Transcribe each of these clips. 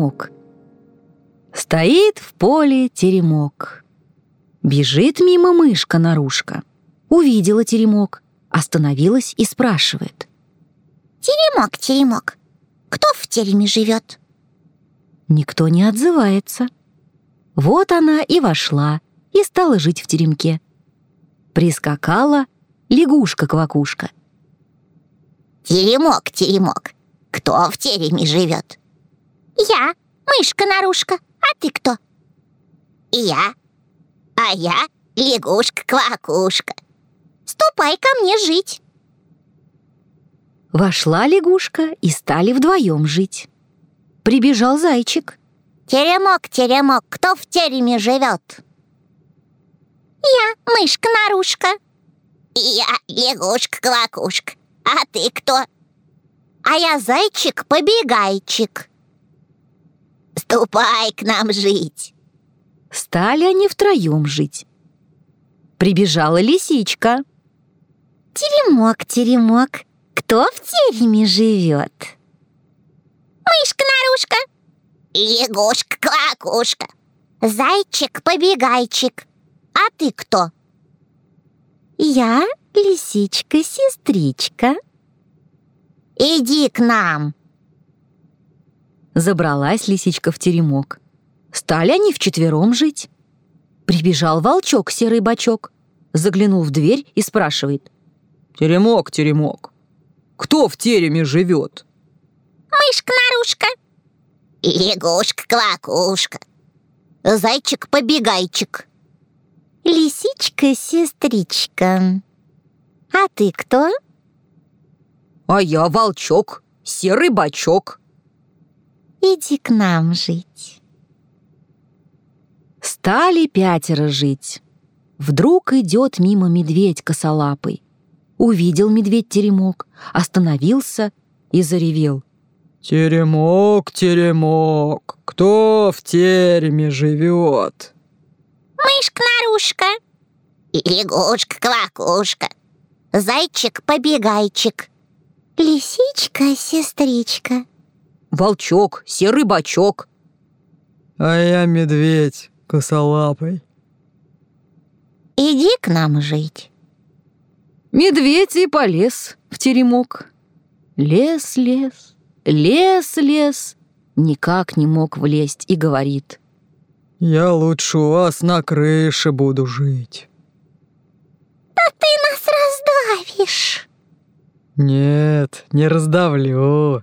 теремок. Стоит в поле теремок. Бежит мимо мышка-нарушка. Увидела теремок, остановилась и спрашивает. Теремок, теремок, кто в тереме живет? Никто не отзывается. Вот она и вошла, и стала жить в теремке. Прискакала лягушка-квакушка. Теремок, теремок, кто в тереме живет? Я, мышка-нарушка, а ты кто? Я, а я лягушка-квакушка. Ступай ко мне жить. Вошла лягушка и стали вдвоем жить. Прибежал зайчик. Теремок, теремок, кто в тереме живет? Я, мышка-нарушка. Я, лягушка-квакушка. А ты кто? А я зайчик-побегайчик. Ступай к нам жить. Стали они втроем жить. Прибежала лисичка. Теремок, теремок, кто в тереме живет? Мышка-нарушка. Лягушка-квакушка. Зайчик-побегайчик. А ты кто? Я лисичка-сестричка. Иди к нам. Забралась лисичка в теремок. Стали они вчетвером жить. Прибежал волчок, серый бачок, заглянул в дверь и спрашивает. «Теремок, теремок, кто в тереме живет?» Мышка-нарушка. Лягушка-квакушка. Зайчик-побегайчик. Лисичка-сестричка. А ты кто? «А я волчок, серый бачок». Иди к нам жить. Стали пятеро жить. Вдруг идет мимо медведь косолапый. Увидел медведь теремок, остановился и заревел. «Теремок, теремок, кто в тереме живет?» Мышка-нарушка. Лягушка-квакушка. Зайчик-побегайчик. Лисичка-сестричка. Волчок, серый бачок. А я медведь косолапый. Иди к нам жить. Медведь и полез в теремок. Лес, лес, лес, лес. Никак не мог влезть и говорит. Я лучше у вас на крыше буду жить. Да ты нас раздавишь. Нет, не раздавлю.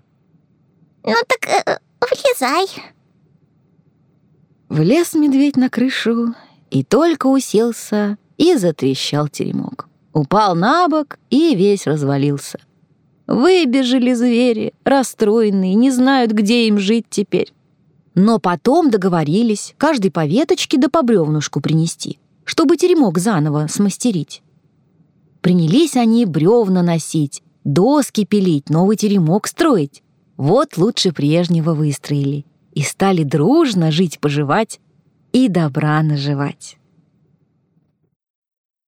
Ну так э, влезай. Влез медведь на крышу и только уселся, и затрещал теремок. Упал на бок и весь развалился. Выбежали звери, расстроенные, не знают, где им жить теперь. Но потом договорились каждый по веточке да по бревнушку принести, чтобы теремок заново смастерить. Принялись они бревна носить, доски пилить, новый теремок строить. Вот лучше прежнего выстроили и стали дружно жить-поживать и добра наживать.